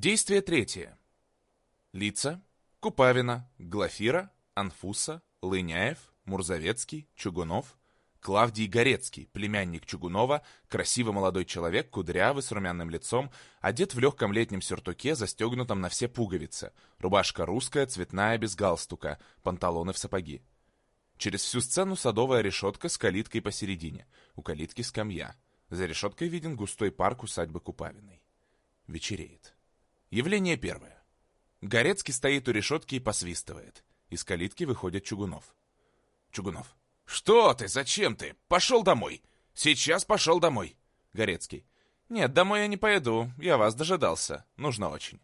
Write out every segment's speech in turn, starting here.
Действие третье. Лица. Купавина, Глафира, Анфуса, Лыняев, Мурзовецкий, Чугунов, Клавдий Горецкий, племянник Чугунова, красивый молодой человек, кудрявый, с румяным лицом, одет в легком летнем сюртуке, застегнутом на все пуговицы. Рубашка русская, цветная, без галстука, панталоны в сапоги. Через всю сцену садовая решетка с калиткой посередине. У калитки скамья. За решеткой виден густой парк усадьбы Купавиной. Вечереет. Явление первое. Горецкий стоит у решетки и посвистывает. Из калитки выходит Чугунов. Чугунов. «Что ты? Зачем ты? Пошел домой! Сейчас пошел домой!» Горецкий. «Нет, домой я не пойду. Я вас дожидался. Нужно очень».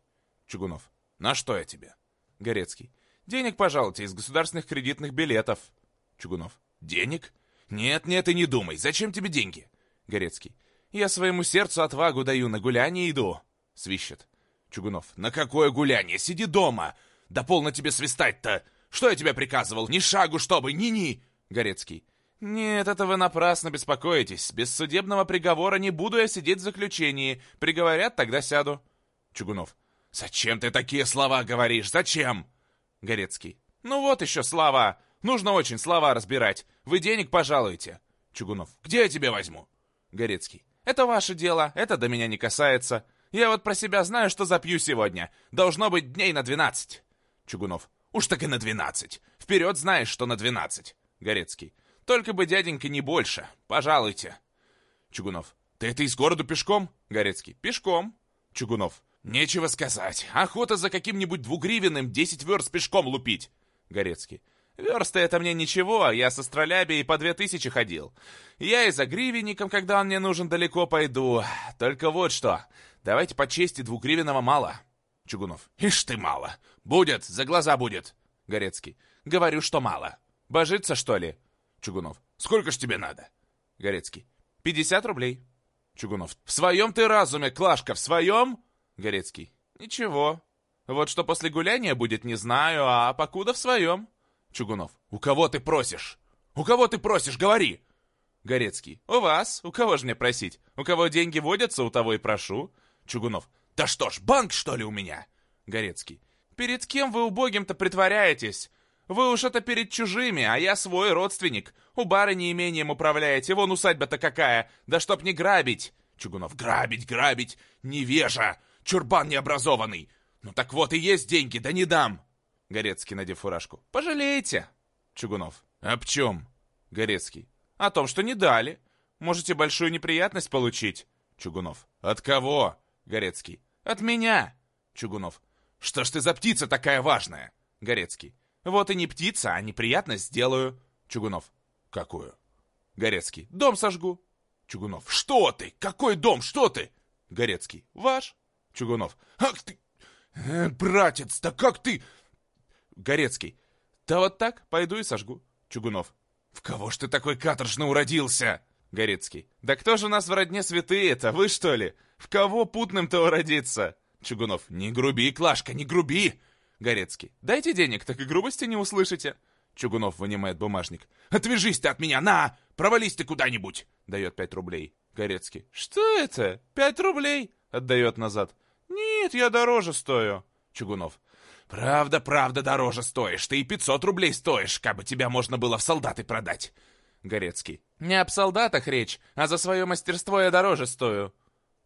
Чугунов. «На что я тебе?» Горецкий. «Денег пожалуйте из государственных кредитных билетов». Чугунов. «Денег? Нет, нет, и не думай. Зачем тебе деньги?» Горецкий. «Я своему сердцу отвагу даю, на гуляние иду». Свищет. Чугунов. «На какое гуляние? Сиди дома! Да полно тебе свистать-то! Что я тебе приказывал? Ни шагу, чтобы, ни-ни!» Горецкий. «Нет, это вы напрасно беспокоитесь. Без судебного приговора не буду я сидеть в заключении. Приговорят, тогда сяду». Чугунов. «Зачем ты такие слова говоришь? Зачем?» Горецкий. «Ну вот еще слова. Нужно очень слова разбирать. Вы денег пожалуйте». Чугунов. «Где я тебе возьму?» Горецкий. «Это ваше дело. Это до меня не касается. Я вот про себя знаю, что запью сегодня. Должно быть дней на двенадцать». Чугунов. «Уж так и на двенадцать. Вперед знаешь, что на двенадцать». Горецкий. «Только бы, дяденька, не больше. Пожалуйте». Чугунов. «Ты это из города пешком?» Горецкий. «Пешком». Чугунов. «Нечего сказать. Охота за каким-нибудь двугривенным десять верст пешком лупить». Горецкий. «Версты это мне ничего, я со Стролябией по две тысячи ходил. Я и за гривенником, когда он мне нужен, далеко пойду. Только вот что, давайте по чести двугривенного мало». Чугунов. «Ишь ты мало. Будет, за глаза будет». Горецкий. «Говорю, что мало». Божиться, что ли? Чугунов. Сколько ж тебе надо? Горецкий. Пятьдесят рублей. Чугунов. В своем ты разуме, Клашка, в своем? Горецкий. Ничего. Вот что после гуляния будет, не знаю, а покуда в своем. Чугунов. У кого ты просишь? У кого ты просишь, говори. Горецкий. У вас. У кого же мне просить? У кого деньги водятся, у того и прошу. Чугунов. Да что ж, банк, что ли, у меня? Горецкий. Перед кем вы убогим-то притворяетесь? Вы уж это перед чужими, а я свой родственник. У барыни имением управляете, вон усадьба-то какая. Да чтоб не грабить. Чугунов, грабить, грабить, невежа, чурбан необразованный. Ну так вот и есть деньги, да не дам. Горецкий, надев фуражку. Пожалеете. Чугунов, об чем? Горецкий, о том, что не дали. Можете большую неприятность получить. Чугунов, от кого? Горецкий, от меня. Чугунов, что ж ты за птица такая важная? Горецкий, вот и не птица, а неприятность сделаю. Чугунов. Какую? Горецкий. Дом сожгу. Чугунов. Что ты? Какой дом? Что ты? Горецкий. Ваш. Чугунов. Ах ты! Э, братец, да как ты? Горецкий. Да вот так, пойду и сожгу. Чугунов. В кого ж ты такой каторжно уродился? Горецкий. Да кто же у нас в родне святые-то? Вы что ли? В кого путным-то уродиться? Чугунов. Не груби, Клашка, не груби! Горецкий. «Дайте денег, так и грубости не услышите». Чугунов вынимает бумажник. «Отвяжись ты от меня, на! Провались ты куда-нибудь!» Дает пять рублей. Горецкий. «Что это? Пять рублей?» Отдает назад. «Нет, я дороже стою». Чугунов. «Правда, правда, дороже стоишь. Ты и пятьсот рублей стоишь, как бы тебя можно было в солдаты продать». Горецкий. «Не об солдатах речь, а за свое мастерство я дороже стою».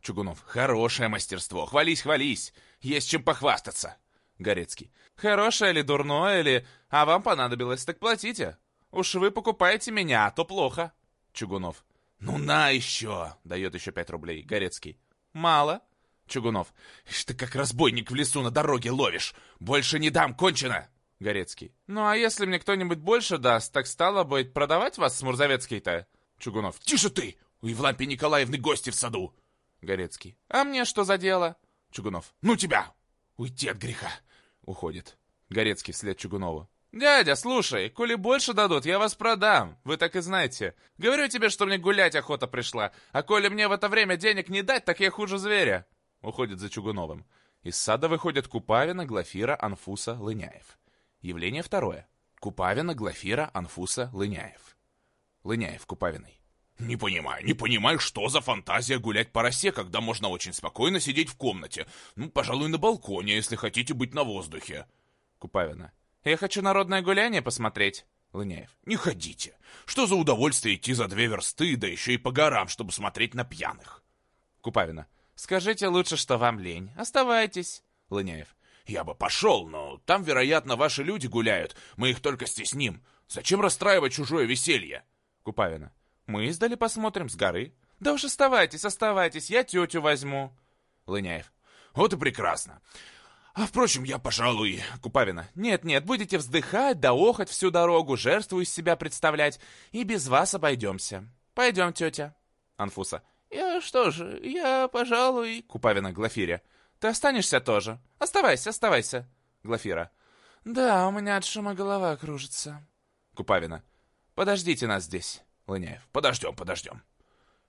Чугунов. «Хорошее мастерство. Хвались, хвались. Есть чем похвастаться». Горецкий. «Хорошее или дурное, или... А вам понадобилось, так платите. Уж вы покупаете меня, а то плохо». Чугунов. «Ну на еще!» — дает еще пять рублей. Горецкий. «Мало». Чугунов. «Ишь ты как разбойник в лесу на дороге ловишь! Больше не дам, кончено!» Горецкий. «Ну а если мне кто-нибудь больше даст, так стало быть, продавать вас с Мурзовецкой-то?» Чугунов. «Тише ты! У Евлампии Николаевны гости в саду!» Горецкий. «А мне что за дело?» Чугунов. «Ну тебя! Уйти от греха! Уходит. Горецкий вслед Чугунову. «Дядя, слушай, коли больше дадут, я вас продам, вы так и знаете. Говорю тебе, что мне гулять охота пришла, а коли мне в это время денег не дать, так я хуже зверя». Уходит за Чугуновым. Из сада выходят Купавина, Глафира, Анфуса, Лыняев. Явление второе. Купавина, Глафира, Анфуса, Лыняев. Лыняев Купавиной. «Не понимаю, не понимаю, что за фантазия гулять по росе, когда можно очень спокойно сидеть в комнате. Ну, пожалуй, на балконе, если хотите быть на воздухе». Купавина. «Я хочу народное гуляние посмотреть». Лыняев. «Не ходите. Что за удовольствие идти за две версты, да еще и по горам, чтобы смотреть на пьяных?» Купавина. «Скажите лучше, что вам лень. Оставайтесь». Лыняев. «Я бы пошел, но там, вероятно, ваши люди гуляют. Мы их только стесним. Зачем расстраивать чужое веселье?» Купавина. Мы издали посмотрим с горы. Да уж оставайтесь, оставайтесь, я тетю возьму. Лыняев. Вот и прекрасно. А, впрочем, я, пожалуй... Купавина. Нет-нет, будете вздыхать да охать всю дорогу, жертву из себя представлять, и без вас обойдемся. Пойдем, тетя. Анфуса. Я что же, я, пожалуй... Купавина Глафире. Ты останешься тоже? Оставайся, оставайся. Глафира. Да, у меня от шума голова кружится. Купавина. Подождите нас здесь. Лыняев. Подождем, подождем.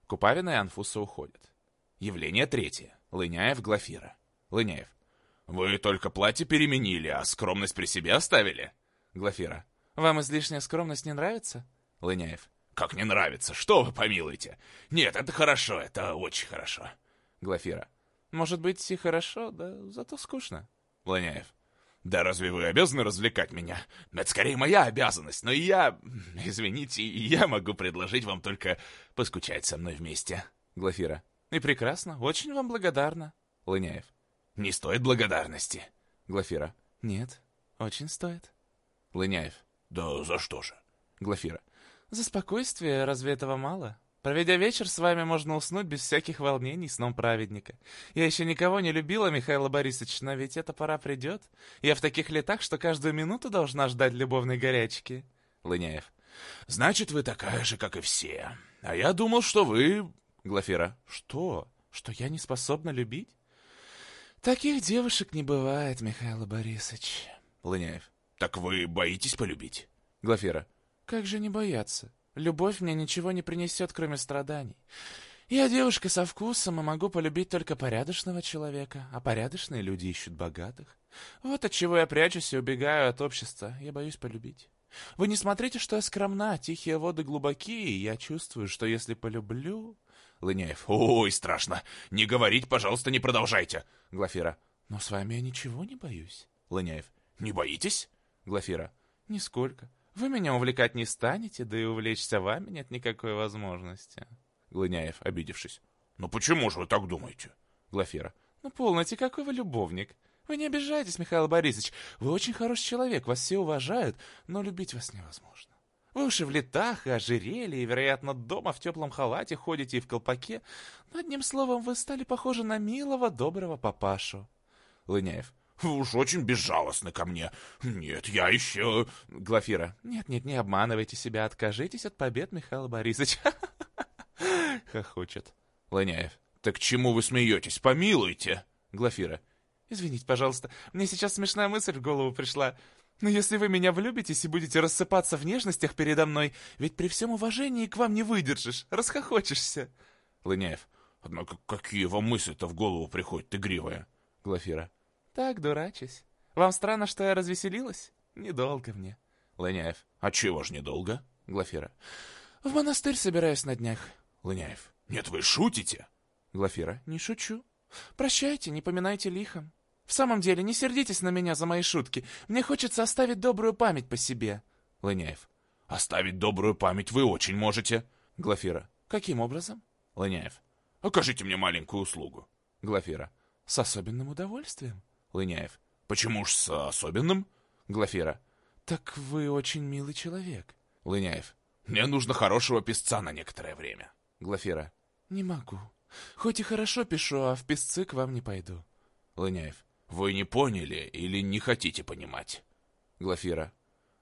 Купавина и Анфуса уходят. Явление третье. Лыняев, Глафира. Лыняев. Вы только платье переменили, а скромность при себе оставили. Глафира. Вам излишняя скромность не нравится? Лыняев. Как не нравится? Что вы помилуете? Нет, это хорошо, это очень хорошо. Глафира. Может быть и хорошо, да зато скучно. Лыняев. Да разве вы обязаны развлекать меня? Это скорее моя обязанность, но я... Извините, я могу предложить вам только поскучать со мной вместе. Глафира. И прекрасно, очень вам благодарна. Лыняев. Не стоит благодарности. Глафира. Нет, очень стоит. Лыняев. Да за что же? Глафира. За спокойствие, разве этого мало? Проведя вечер с вами, можно уснуть без всяких волнений сном праведника. Я еще никого не любила, Михаил Борисович, но ведь эта пора придет. Я в таких летах, что каждую минуту должна ждать любовной горячки. Лыняев. Значит, вы такая же, как и все. А я думал, что вы... Глафира. Что? Что я не способна любить? Таких девушек не бывает, Михаил Борисович. Лыняев. Так вы боитесь полюбить? Глафира. Как же не бояться? Любовь мне ничего не принесет, кроме страданий. Я девушка со вкусом и могу полюбить только порядочного человека, а порядочные люди ищут богатых. Вот от чего я прячусь и убегаю от общества. Я боюсь полюбить. Вы не смотрите, что я скромна, тихие воды глубокие, и я чувствую, что если полюблю... Лыняев. Ой, страшно. Не говорить, пожалуйста, не продолжайте. Глафира. Но с вами я ничего не боюсь. Лыняев. Не боитесь? Глафира. Нисколько. Вы меня увлекать не станете, да и увлечься вами нет никакой возможности. Глыняев, обидевшись. «Ну почему же вы так думаете?» Глафира. «Ну полноте, какой вы любовник. Вы не обижайтесь, Михаил Борисович. Вы очень хороший человек, вас все уважают, но любить вас невозможно. Вы уж и в летах, и ожерелье, и, вероятно, дома в теплом халате ходите и в колпаке. Но, одним словом, вы стали похожи на милого, доброго папашу». Лыняев. Уж очень безжалостны ко мне. Нет, я еще...» Глафира. «Нет-нет, не обманывайте себя, откажитесь от побед, Михаил Борисович». Хохочет. Лыняев. «Так чему вы смеетесь? Помилуйте!» Глафира. «Извините, пожалуйста, мне сейчас смешная мысль в голову пришла. Но если вы меня влюбитесь и будете рассыпаться в нежностях передо мной, ведь при всем уважении к вам не выдержишь, расхохочешься». Лыняев. «Однако какие вам мысли-то в голову приходят, игривая?» Глафира. Так, дурачусь. Вам странно, что я развеселилась? Недолго мне. Лыняев. А чего ж недолго? Глафира. В монастырь собираюсь на днях. Лыняев. Нет, вы шутите? Глафира. Не шучу. Прощайте, не поминайте лихом. В самом деле, не сердитесь на меня за мои шутки. Мне хочется оставить добрую память по себе. Лыняев. Оставить добрую память вы очень можете. Глафира. Каким образом? Лыняев. Окажите мне маленькую услугу. Глафира. С особенным удовольствием. Лыняев. Почему ж с особенным? Глафира. Так вы очень милый человек. Лыняев. Мне нужно хорошего писца на некоторое время. Глафира. Не могу. Хоть и хорошо пишу, а в писцы к вам не пойду. Лыняев. Вы не поняли или не хотите понимать? Глафира.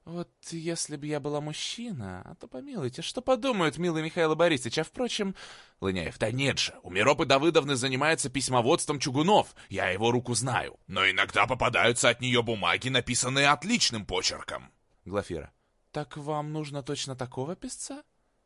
Вот если бы я была мужчина, а то помилуйте, что подумают, милый Михаил Борисович, а впрочем... Лыняев, да нет же, у Миропы Давыдовны занимается письмоводством Чугунов, я его руку знаю. Но иногда попадаются от нее бумаги, написанные отличным почерком. Глафира, так вам нужно точно такого писца?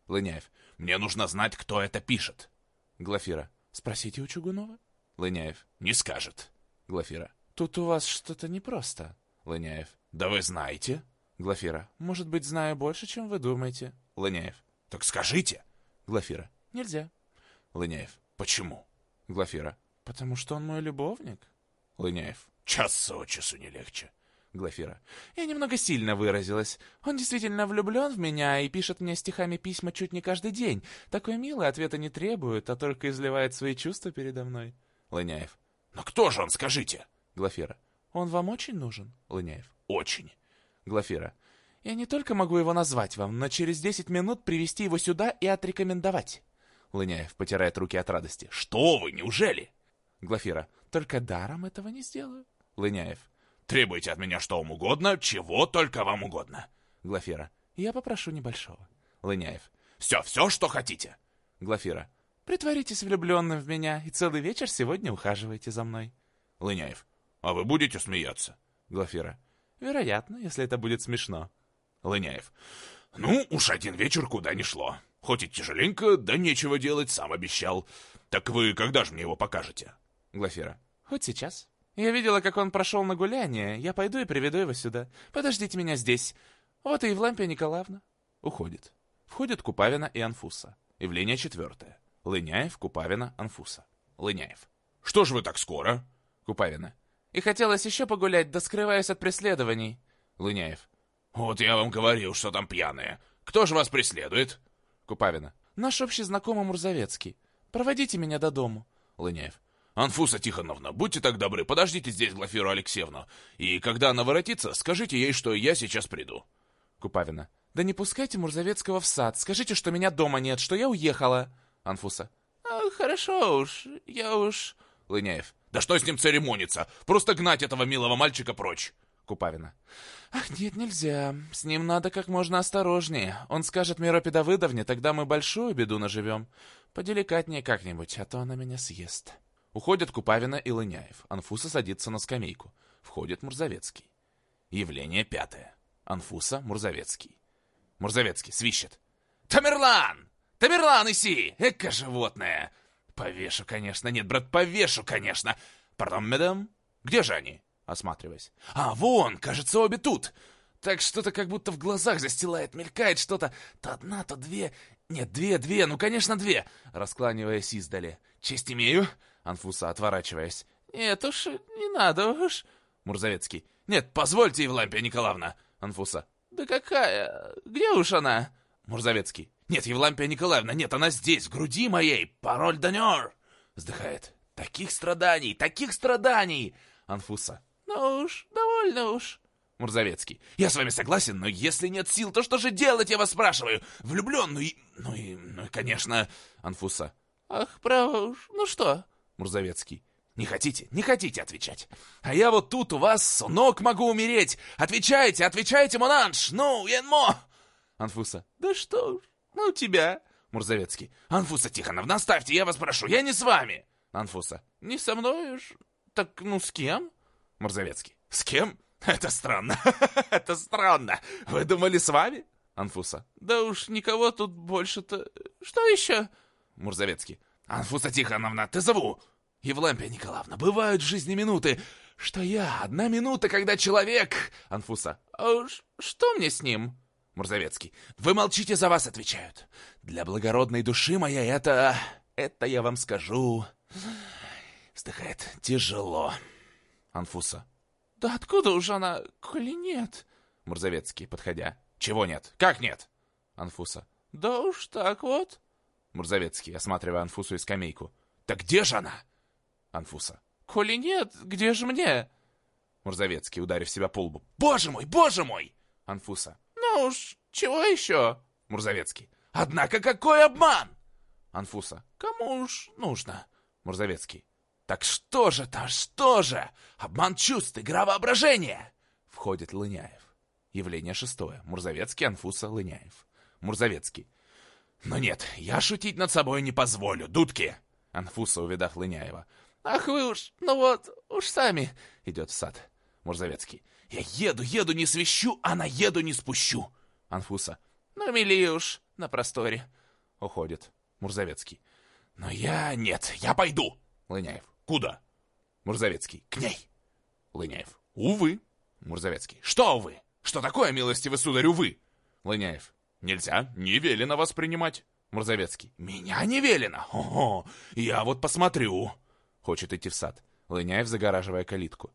Лыняев, мне нужно знать, кто это пишет. Глафира, спросите у Чугунова. Лыняев, не скажет. Глафира, тут у вас что-то непросто. Лыняев, да вы знаете. Глафира. Может быть, знаю больше, чем вы думаете. Лыняев. Так скажите. Глафира. Нельзя. Лыняев. Почему? Глафира. Потому что он мой любовник. Лыняев. Час от часу не легче. Глафира. Я немного сильно выразилась. Он действительно влюблен в меня и пишет мне стихами письма чуть не каждый день. Такой милый ответа не требует, а только изливает свои чувства передо мной. Лыняев. Но кто же он, скажите? Глафира. Он вам очень нужен? Лыняев. Очень. Глафира. Я не только могу его назвать вам, но через десять минут привести его сюда и отрекомендовать. Лыняев потирает руки от радости. Что вы, неужели? Глафира. Только даром этого не сделаю. Лыняев. Требуйте от меня что вам угодно, чего только вам угодно. Глафира. Я попрошу небольшого. Лыняев. Все, все, что хотите. Глафира. Притворитесь влюбленным в меня и целый вечер сегодня ухаживайте за мной. Лыняев. А вы будете смеяться? Глафира. Вероятно, если это будет смешно. Лыняев. Ну, уж один вечер куда ни шло. Хоть и тяжеленько, да нечего делать, сам обещал. Так вы когда же мне его покажете? Глафира. Хоть сейчас. Я видела, как он прошел на гуляние. Я пойду и приведу его сюда. Подождите меня здесь. Вот и Евлампия Николаевна. Уходит. Входят Купавина и Анфуса. Явление четвертое. Лыняев, Купавина, Анфуса. Лыняев. Что ж вы так скоро? Купавина. И хотелось еще погулять, да скрываясь от преследований. Лыняев. Вот я вам говорил, что там пьяные. Кто же вас преследует? Купавина. Наш общий знакомый Мурзовецкий. Проводите меня до дому. Лыняев. «Анфуса Тихоновна, будьте так добры, подождите здесь Глафиру Алексеевну, и когда она воротится, скажите ей, что я сейчас приду». Купавина. «Да не пускайте Мурзовецкого в сад, скажите, что меня дома нет, что я уехала». Анфуса. А, «Хорошо уж, я уж...» Лыняев. «Да что с ним церемониться? Просто гнать этого милого мальчика прочь!» Купавина. «Ах, нет, нельзя. С ним надо как можно осторожнее. Он скажет Миропе Давыдовне, тогда мы большую беду наживем. Поделикатнее как-нибудь, а то она меня съест». Уходят Купавина и Лыняев. Анфуса садится на скамейку. Входит Мурзовецкий. Явление пятое. Анфуса, Мурзовецкий. Мурзовецкий свищет. «Тамерлан! Тамерлан, иси! Эка животное!» «Повешу, конечно. Нет, брат, повешу, конечно. Пардон, мадам? Где же они?» Осматриваясь. «А, вон, кажется, обе тут. Так что-то как будто в глазах застилает, мелькает что-то. То одна, то две. Нет, две, две, ну, конечно, две!» Раскланиваясь издали. «Честь имею!» Анфуса, отворачиваясь. «Нет уж, не надо уж». Мурзовецкий. «Нет, позвольте, Евлампия Николаевна». Анфуса. «Да какая? Где уж она?» Мурзовецкий. «Нет, Евлампия Николаевна, нет, она здесь, в груди моей. Пароль Данер!» Вздыхает. «Таких страданий, таких страданий!» Анфуса. «Ну уж, довольно уж». Мурзовецкий. «Я с вами согласен, но если нет сил, то что же делать, я вас спрашиваю? Влюблен, ну и... Ну и, ну и конечно...» Анфуса. «Ах, право уж, ну что?» Мурзовецкий. «Не хотите? Не хотите отвечать? А я вот тут у вас с ног могу умереть! Отвечайте, отвечайте, Монанж! Ну, Янмо!» Анфуса. «Да что ж, ну тебя!» Мурзовецкий. «Анфуса Тихоновна, оставьте, я вас прошу, я не с вами!» Анфуса. «Не со мной уж? Так ну с кем?» Мурзовецкий. «С кем? Это странно, это странно! Вы думали с вами?» Анфуса. «Да уж никого тут больше-то... Что еще?» Мурзовецкий. «Анфуса Тихоновна, ты зову!» «Евлампия Николаевна, бывают в жизни минуты, что я, одна минута, когда человек...» Анфуса. «А что мне с ним?» Мурзовецкий. «Вы молчите, за вас отвечают. Для благородной души моей это... Это я вам скажу...» Вздыхает. «Тяжело». Анфуса. «Да откуда уж она, коли нет?» Мурзовецкий, подходя. «Чего нет? Как нет?» Анфуса. «Да уж так вот». Мурзовецкий, осматривая Анфусу и скамейку. «Так где же она?» Анфуса. «Коли нет, где же мне?» Мурзовецкий, ударив себя по лбу. «Боже мой, боже мой!» Анфуса. «Ну уж, чего еще?» Мурзовецкий. «Однако какой обман!» Анфуса. «Кому уж нужно?» Мурзовецкий. «Так что же там, что же? Обман чувств, игра воображения!» Входит Лыняев. Явление шестое. Мурзовецкий, Анфуса, Лыняев. Мурзовецкий. «Но нет, я шутить над собой не позволю, дудки!» Анфуса, увидав Лыняева. «Ах вы уж, ну вот, уж сами!» Идет в сад. Мурзовецкий. «Я еду, еду, не свищу, а на еду не спущу!» Анфуса. «Ну, мили уж, на просторе!» Уходит. Мурзовецкий. «Но я... нет, я пойду!» Лыняев. «Куда?» Мурзовецкий. «К ней!» Лыняев. «Увы!» Мурзовецкий. «Что увы? Что такое, милостивый сударь, увы?» Лыняев. Нельзя, не велено воспринимать. Мурзовецкий. Меня не велено? Ого, я вот посмотрю. Хочет идти в сад. Лыняев, загораживая калитку.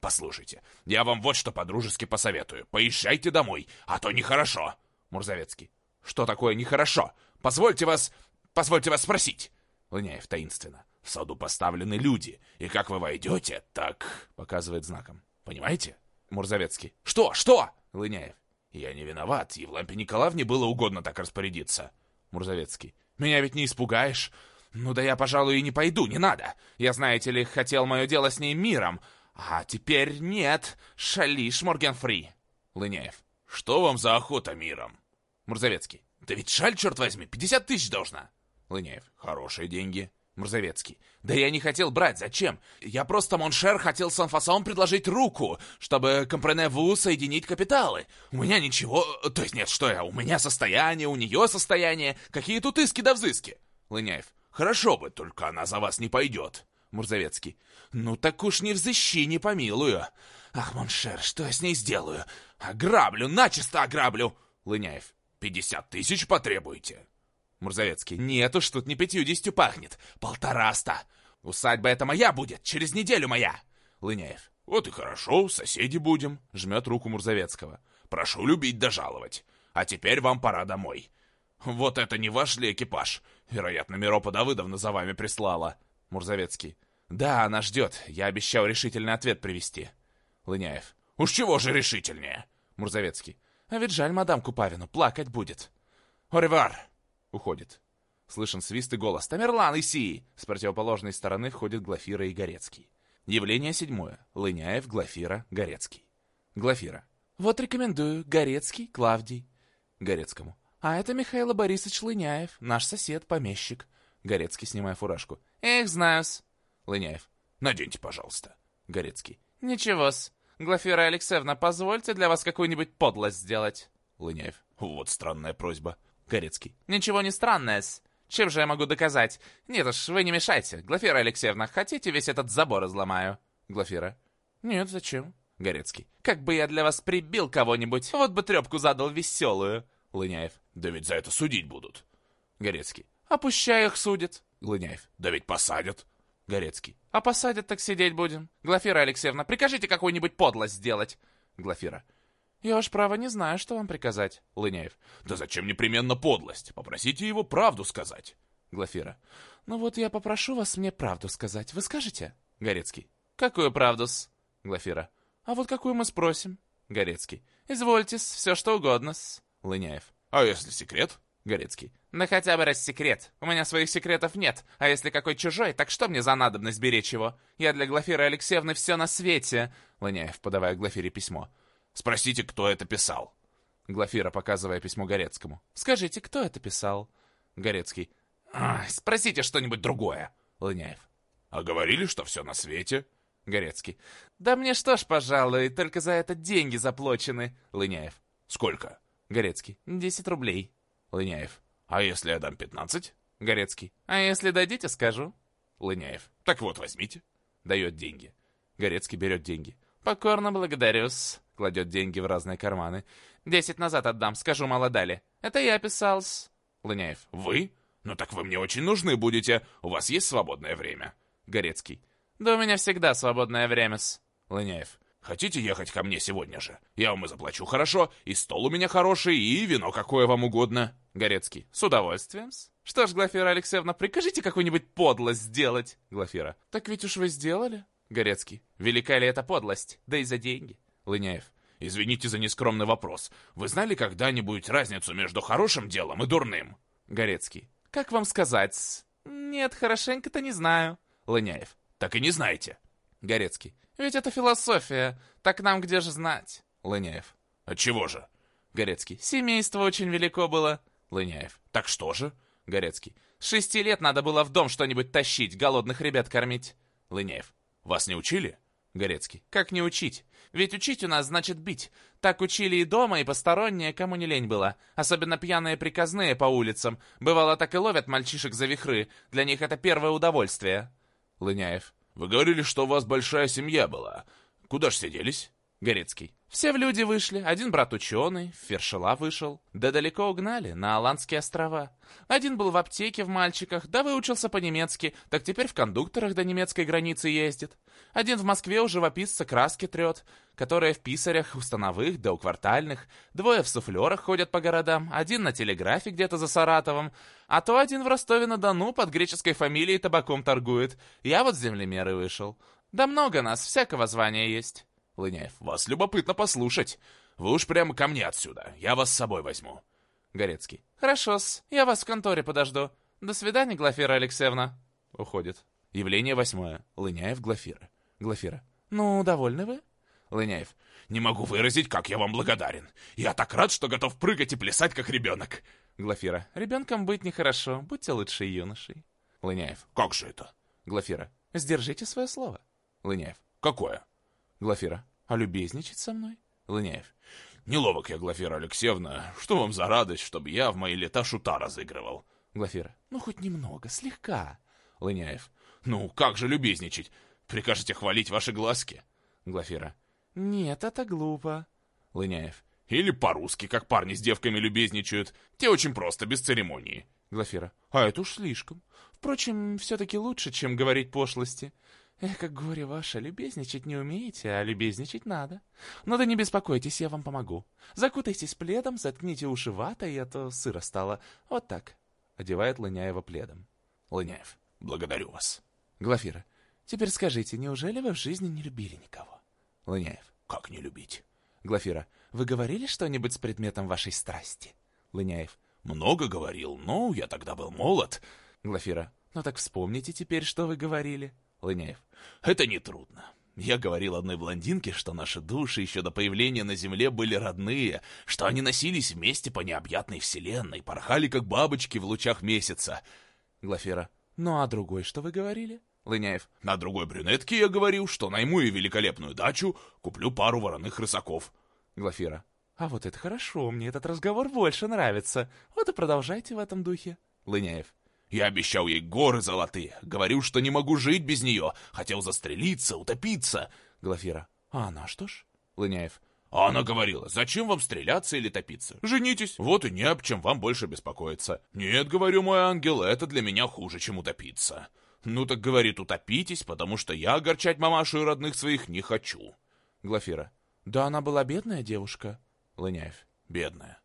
Послушайте, я вам вот что по-дружески посоветую. Поезжайте домой, а то нехорошо. Мурзовецкий. Что такое нехорошо? Позвольте вас... Позвольте вас спросить. Лыняев таинственно. В саду поставлены люди, и как вы войдете, так... Показывает знаком. Понимаете? Мурзовецкий. Что? Что? Лыняев. Я не виноват, Евлампии Николаевне было угодно так распорядиться. Мурзовецкий. Меня ведь не испугаешь. Ну да я, пожалуй, и не пойду, не надо. Я, знаете ли, хотел мое дело с ней миром. А теперь нет. Шалишь, morgen früh. Лыняев. Что вам за охота миром? Мурзовецкий. Да ведь жаль, черт возьми, 50 тысяч должна. Лыняев. Хорошие деньги. Мурзовецкий. «Да я не хотел брать, зачем? Я просто, mon cher, хотел sans façon предложить руку, чтобы, comprenez-vous, соединить капиталы. У меня ничего... То есть нет, что я, у меня состояние, у нее состояние. Какие тут иски да взыски?» Лыняев. «Хорошо бы, только она за вас не пойдет». Мурзовецкий. «Ну так уж не взыщи, не помилую. Ах, mon cher, что я с ней сделаю? Ограблю, начисто ограблю!» Лыняев. «Пятьдесят тысяч потребуете?» Мурзовецкий. «Нет уж, тут не пятьюдесятью пахнет. Полтораста. Усадьба эта моя будет, через неделю моя!» Лыняев. «Вот и хорошо, соседи будем», — жмет руку Мурзовецкого. «Прошу любить да жаловать. А теперь вам пора домой. Вот это не ваш ли экипаж? Вероятно, Миропа Давыдовна за вами прислала». Мурзовецкий. «Да, она ждет. Я обещал решительный ответ привести. Лыняев. «Уж чего же решительнее?» Мурзовецкий. «А ведь жаль мадам Купавину, плакать будет». «Оревар!» Уходит. Слышен свист и голос. «Тамерлан, иси!» С противоположной стороны входит Глафира и Горецкий. Явление седьмое. Лыняев, Глафира, Горецкий. Глафира. «Вот рекомендую. Горецкий, Клавдий». Горецкому. «А это Михаил Борисович Лыняев, наш сосед, помещик». Горецкий, снимая фуражку. «Эх, знаю-с». Лыняев. «Наденьте, пожалуйста». Горецкий. «Ничего-с. Глафира Алексеевна, позвольте для вас какую-нибудь подлость сделать». Лыняев. «Вот странная просьба». Горецкий. «Ничего не странное-с. Чем же я могу доказать? Нет уж, вы не мешайте. Глафира Алексеевна, хотите весь этот забор изломаю?» Глафира. «Нет, зачем?» Горецкий. «Как бы я для вас прибил кого-нибудь, вот бы трепку задал веселую». Лыняев. «Да ведь за это судить будут». Горецкий. «А пущай их судят». Лыняев. «Да ведь посадят». Горецкий. «А посадят, так сидеть будем. Глафира Алексеевна, прикажите какую-нибудь подлость сделать». Глафира. «Я уж право не знаю, что вам приказать». Лыняев. «Да зачем непременно подлость? Попросите его правду сказать». Глафира. «Ну вот я попрошу вас мне правду сказать. Вы скажете?» Горецкий. «Какую правду-с?» Глафира. «А вот какую мы спросим?» Горецкий. «Извольте-с, все что угодно-с». Лыняев. «А если секрет?» Горецкий. «Да хотя бы раз секрет. У меня своих секретов нет. А если какой чужой, так что мне за надобность беречь его? Я для Глафиры Алексеевны все на свете». Лыняев, подавая Глафире письмо. Спросите, кто это писал. Глафира, показывая письмо Горецкому. Скажите, кто это писал? Горецкий. спросите что-нибудь другое. Лыняев. А говорили, что все на свете? Горецкий. Да мне что ж, пожалуй, только за это деньги заплачены. Лыняев. Сколько? Горецкий. Десять рублей. Лыняев. А если я дам пятнадцать? Горецкий. А если дадите, скажу. Лыняев. Так вот, возьмите. Дает деньги. Горецкий берет деньги. Покорно благодарю-с кладет деньги в разные карманы. «Десять назад отдам, скажу, мало дали. Это я писал-с». Лыняев. «Вы? Ну так вы мне очень нужны будете. У вас есть свободное время?» Горецкий. «Да у меня всегда свободное время-с». Лыняев. «Хотите ехать ко мне сегодня же? Я вам и заплачу хорошо, и стол у меня хороший, и вино какое вам угодно». Горецкий. «С удовольствием-с. Что ж, Глафира Алексеевна, прикажите какую-нибудь подлость сделать». Глафира. «Так ведь уж вы сделали». Горецкий. «Велика ли это подлость? Да и за деньги». Лыняев. «Извините за нескромный вопрос. Вы знали когда-нибудь разницу между хорошим делом и дурным?» Горецкий. «Как вам сказать?» «Нет, хорошенько-то не знаю». Лыняев. «Так и не знаете». Горецкий. «Ведь это философия. Так нам где же знать?» Лыняев. «Отчего же?» Горецкий. «Семейство очень велико было». Лыняев. «Так что же?» Горецкий. «С шести лет надо было в дом что-нибудь тащить, голодных ребят кормить». Лыняев. «Вас не учили?» Горецкий. «Как не учить? Ведь учить у нас значит бить. Так учили и дома, и посторонние, кому не лень было. Особенно пьяные приказные по улицам. Бывало, так и ловят мальчишек за вихры. Для них это первое удовольствие». Лыняев. «Вы говорили, что у вас большая семья была. Куда ж сиделись?» Горецкий. Все в люди вышли, один брат ученый, в Фершела вышел. Да далеко угнали, на Аландские острова. Один был в аптеке в мальчиках, да выучился по-немецки, так теперь в кондукторах до немецкой границы ездит. Один в Москве у живописца краски трет, которые в писарях у становых да у квартальных. Двое в суфлерах ходят по городам, один на телеграфе где-то за Саратовом, а то один в Ростове-на-Дону под греческой фамилией табаком торгует. Я вот землемеры вышел. Да много нас, всякого звания есть. Лыняев. «Вас любопытно послушать. Вы уж прямо ко мне отсюда. Я вас с собой возьму». Горецкий. «Хорошо-с, я вас в конторе подожду. До свидания, Глафира Алексеевна». Уходит. Явление восьмое. Лыняев, Глафира. Глафира. «Ну, довольны вы?» Лыняев. «Не могу выразить, как я вам благодарен. Я так рад, что готов прыгать и плясать, как ребенок». Глафира. «Ребенком быть нехорошо. Будьте лучше юношей». Лыняев. «Как же это?» Глафира. «Сдержите свое слово». Лыняев. «Какое?» Глафира. А любезничать со мной? Лыняев. Неловок я, Глафира Алексеевна. Что вам за радость, чтобы я в мои лета шута разыгрывал? Глафира. Ну, хоть немного, слегка. Лыняев. Ну, как же любезничать? Прикажете хвалить ваши глазки? Глафира. Нет, это глупо. Лыняев. Или по-русски, как парни с девками любезничают. Те очень просто, без церемонии. Глафира. А это уж слишком. Впрочем, все-таки лучше, чем говорить пошлости. Эх, как горе ваше, любезничать не умеете, а любезничать надо. Но да не беспокойтесь, я вам помогу. Закутайтесь пледом, заткните уши ватой, а то сыро стало. Вот так. Одевает Лыняева пледом. Лыняев, благодарю вас. Глафира, теперь скажите, неужели вы в жизни не любили никого? Лыняев, как не любить? Глафира, вы говорили что-нибудь с предметом вашей страсти? Лыняев, много говорил, но я тогда был молод. Глафира, ну так вспомните теперь, что вы говорили. Лыняев. Это нетрудно. Я говорил одной блондинке, что наши души еще до появления на Земле были родные, что они носились вместе по необъятной вселенной, порхали как бабочки в лучах месяца. Глафира. Ну а другой что вы говорили? Лыняев. На другой брюнетке я говорил, что найму ей великолепную дачу, куплю пару вороных рысаков. Глафира. А вот это хорошо, мне этот разговор больше нравится. Вот и продолжайте в этом духе. Лыняев. Я обещал ей горы золотые, говорил, что не могу жить без нее, хотел застрелиться, утопиться. Глафира. А она что ж? Лыняев. А она говорила, зачем вам стреляться или топиться? Женитесь, вот и не об чем вам больше беспокоиться. Нет, говорю, мой ангел, это для меня хуже, чем утопиться. Ну так, говорит, утопитесь, потому что я огорчать мамашу и родных своих не хочу. Глафира. Да она была бедная девушка. Лыняев. Бедная.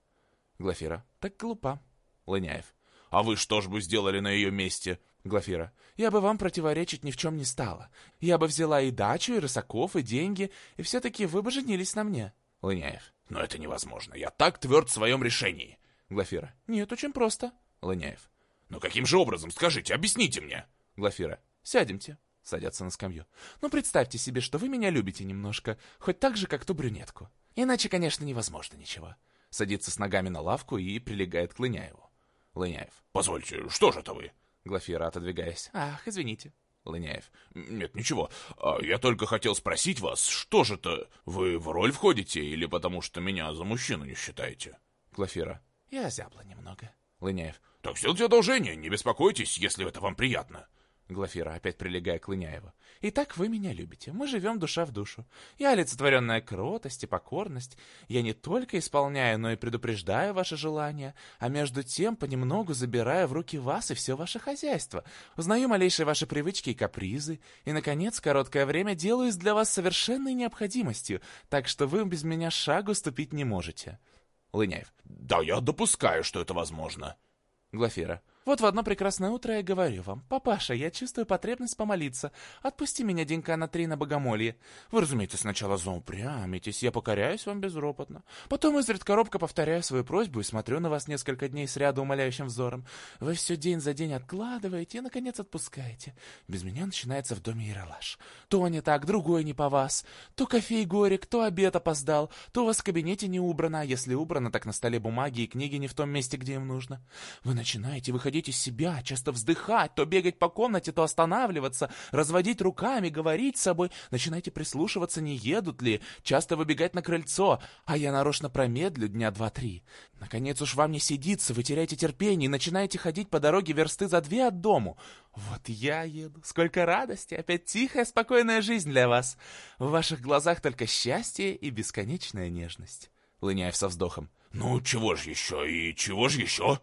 Глафира. Так глупа. Лыняев. А вы что ж бы сделали на ее месте? Глафира. Я бы вам противоречить ни в чем не стала. Я бы взяла и дачу, и рысаков, и деньги, и все-таки вы бы женились на мне. Лыняев. Но это невозможно. Я так тверд в своем решении. Глафира. Нет, очень просто. Лыняев. Ну каким же образом? Скажите, объясните мне. Глафира. Сядемте. Садятся на скамью. Ну, представьте себе, что вы меня любите немножко, хоть так же, как ту брюнетку. Иначе, конечно, невозможно ничего. Садится с ногами на лавку и прилегает к Лыняеву. Лыняев. «Позвольте, что же это вы?» Глафира, отодвигаясь. «Ах, извините». Лыняев. «Нет, ничего. А я только хотел спросить вас, что же это? Вы в роль входите или потому что меня за мужчину не считаете?» Глафира. «Я зябла немного». Лыняев. «Так сделайте одолжение, не беспокойтесь, если это вам приятно». Глафира, опять прилегая к Лыняеву. «Итак, вы меня любите. Мы живем душа в душу. Я олицетворенная кротость и покорность. Я не только исполняю, но и предупреждаю ваши желания, а между тем понемногу забираю в руки вас и все ваше хозяйство. Узнаю малейшие ваши привычки и капризы, и, наконец, короткое время делаюсь для вас совершенной необходимостью, так что вы без меня шагу ступить не можете». Лыняев. «Да я допускаю, что это возможно». Глафира. Вот в одно прекрасное утро я говорю вам, «Папаша, я чувствую потребность помолиться. Отпусти меня денька на три на богомолье». Вы, разумеется, сначала заупрямитесь, я покоряюсь вам безропотно. Потом изредка робко повторяю свою просьбу и смотрю на вас несколько дней с ряда умоляющим взором. Вы все день за день откладываете и, наконец, отпускаете. Без меня начинается в доме яролаж. То не так, другой не по вас. То кофей горек, то обед опоздал, то у вас в кабинете не убрано, а если убрано, так на столе бумаги и книги не в том месте, где им нужно. Вы начинаете выходить выходить из себя, часто вздыхать, то бегать по комнате, то останавливаться, разводить руками, говорить с собой. Начинайте прислушиваться, не едут ли, часто выбегать на крыльцо, а я нарочно промедлю дня два-три. Наконец уж вам не сидится, вы теряете терпение и начинаете ходить по дороге версты за две от дому. Вот я еду, сколько радости, опять тихая, спокойная жизнь для вас. В ваших глазах только счастье и бесконечная нежность. Лыняев со вздохом. «Ну, чего ж еще и чего ж еще?»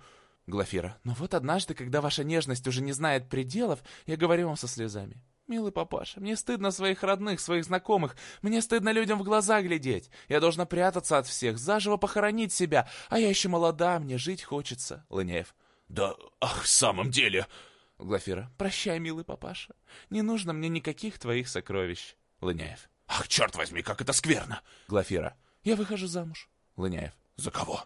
Глафира. «Но вот однажды, когда ваша нежность уже не знает пределов, я говорю вам со слезами. Милый папаша, мне стыдно своих родных, своих знакомых. Мне стыдно людям в глаза глядеть. Я должна прятаться от всех, заживо похоронить себя. А я еще молода, мне жить хочется. Лыняев. Да, ах, в самом деле. Глафира. Прощай, милый папаша. Не нужно мне никаких твоих сокровищ. Лыняев. Ах, черт возьми, как это скверно. Глафира. Я выхожу замуж. Лыняев. За кого?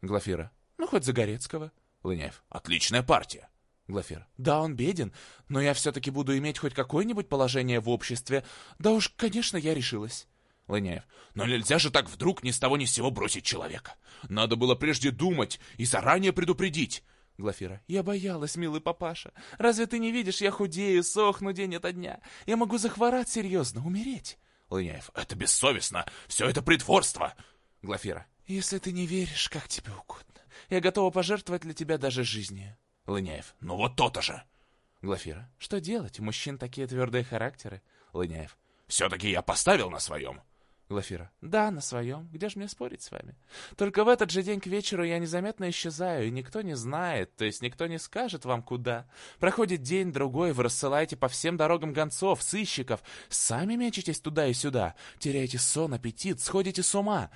Глафира. Ну, хоть за Горецкого. Лыняев. Отличная партия. Глафира. Да, он беден, но я все-таки буду иметь хоть какое-нибудь положение в обществе. Да уж, конечно, я решилась. Лыняев. Но нельзя же так вдруг ни с того ни с сего бросить человека. Надо было прежде думать и заранее предупредить. Глафира. Я боялась, милый папаша. Разве ты не видишь, я худею, сохну день ото дня. Я могу захворать серьезно, умереть. Лыняев. Это бессовестно. Все это притворство. Глафира. Если ты не веришь, как тебе угодно. Я готова пожертвовать для тебя даже жизнью. Лыняев. Ну вот то-то же. Глафира. Что делать? У мужчин такие твердые характеры. Лыняев. Все-таки я поставил на своем. Глафира. Да, на своем. Где же мне спорить с вами? Только в этот же день к вечеру я незаметно исчезаю, и никто не знает, то есть никто не скажет вам куда. Проходит день-другой, вы рассылаете по всем дорогам гонцов, сыщиков, сами мечетесь туда и сюда, теряете сон, аппетит, сходите с ума.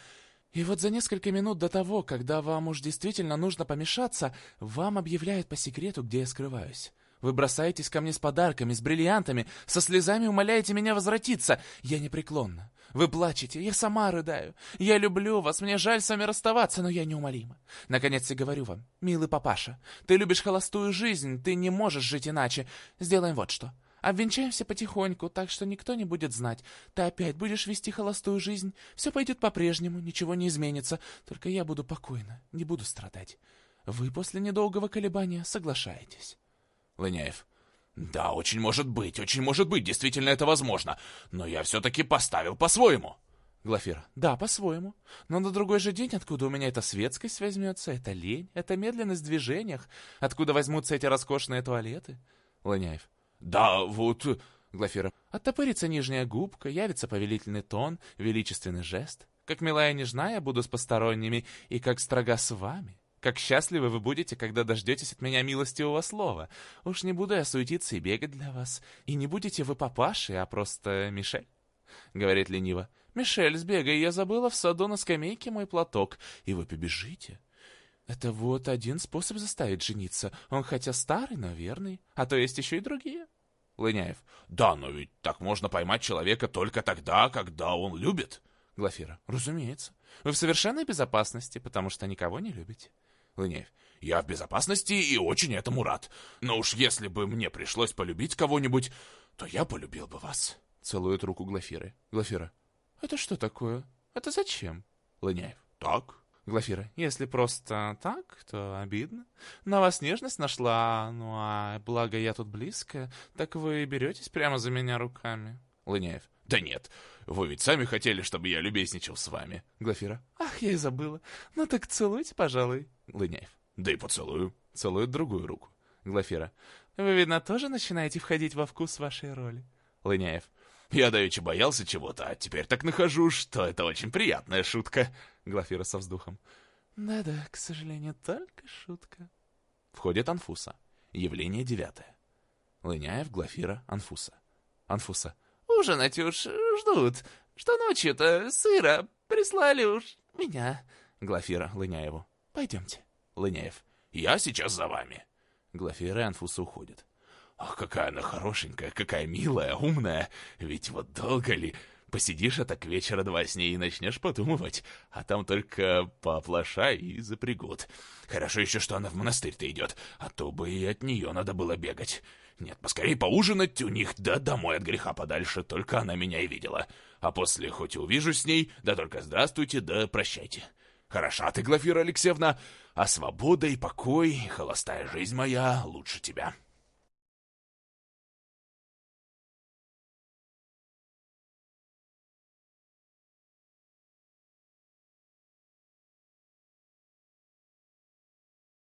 И вот за несколько минут до того, когда вам уж действительно нужно помешаться, вам объявляют по секрету, где я скрываюсь. Вы бросаетесь ко мне с подарками, с бриллиантами, со слезами умоляете меня возвратиться. Я непреклонна. Вы плачете, я сама рыдаю. Я люблю вас, мне жаль с вами расставаться, но я неумолима. Наконец я говорю вам, милый папаша, ты любишь холостую жизнь, ты не можешь жить иначе. Сделаем вот что. Обвенчаемся потихоньку, так что никто не будет знать. Ты опять будешь вести холостую жизнь. Все пойдет по-прежнему, ничего не изменится. Только я буду покойна, не буду страдать. Вы после недолгого колебания соглашаетесь. Лыняев. Да, очень может быть, очень может быть, действительно это возможно. Но я все-таки поставил по-своему. Глафира. Да, по-своему. Но на другой же день откуда у меня эта светскость возьмется, эта лень, эта медленность в движениях? Откуда возьмутся эти роскошные туалеты? Лыняев. Да, вот... Глафира. Оттопырится нижняя губка, явится повелительный тон, величественный жест. Как милая и нежна я буду с посторонними, и как строга с вами. Как счастливы вы будете, когда дождетесь от меня милостивого слова. Уж не буду я суетиться и бегать для вас. И не будете вы папашей, а просто Мишель. Говорит лениво. «Мишель, сбегай, я забыла в саду на скамейке мой платок, и вы побежите. Это вот один способ заставить жениться. Он хотя старый, но верный. А то есть еще и другие. Лыняев. Да, но ведь так можно поймать человека только тогда, когда он любит. Глафира. Разумеется. Вы в совершенной безопасности, потому что никого не любите. Лыняев. Я в безопасности и очень этому рад. Но уж если бы мне пришлось полюбить кого-нибудь, то я полюбил бы вас. Целует руку Глафиры. Глафира. Это что такое? Это зачем? Лыняев. Так. Глафира. Если просто так, то обидно. На вас нежность нашла, ну а благо я тут близко, так вы беретесь прямо за меня руками. Лыняев. Да нет, вы ведь сами хотели, чтобы я любезничал с вами. Глафира. Ах, я и забыла. Ну так целуйте, пожалуй. Лыняев. Да и поцелую. Целует другую руку. Глафира. Вы, видно, тоже начинаете входить во вкус вашей роли. Лыняев. Я давеча боялся чего-то, а теперь так нахожу, что это очень приятная шутка. Глафира со вздохом. Да-да, к сожалению, только шутка. Входит Анфуса. Явление девятое. Лыняев, Глафира, Анфуса. Анфуса. Ужинать уж ждут. Что ночью-то сыро прислали уж меня. Глафира Лыняеву. Пойдемте. Лыняев. Я сейчас за вами. Глафира и Анфуса уходят. Ах, какая она хорошенькая, какая милая, умная. Ведь вот долго ли посидишь, а так вечера два с ней и начнешь подумывать, а там только поплашай и запрягут. Хорошо еще, что она в монастырь-то идет, а то бы и от нее надо было бегать. Нет, поскорее поужинать у них, да домой от греха подальше, только она меня и видела. А после хоть и увижу с ней, да только здравствуйте, да прощайте. Хороша ты, Глафира Алексеевна, а свобода и покой, холостая жизнь моя лучше тебя.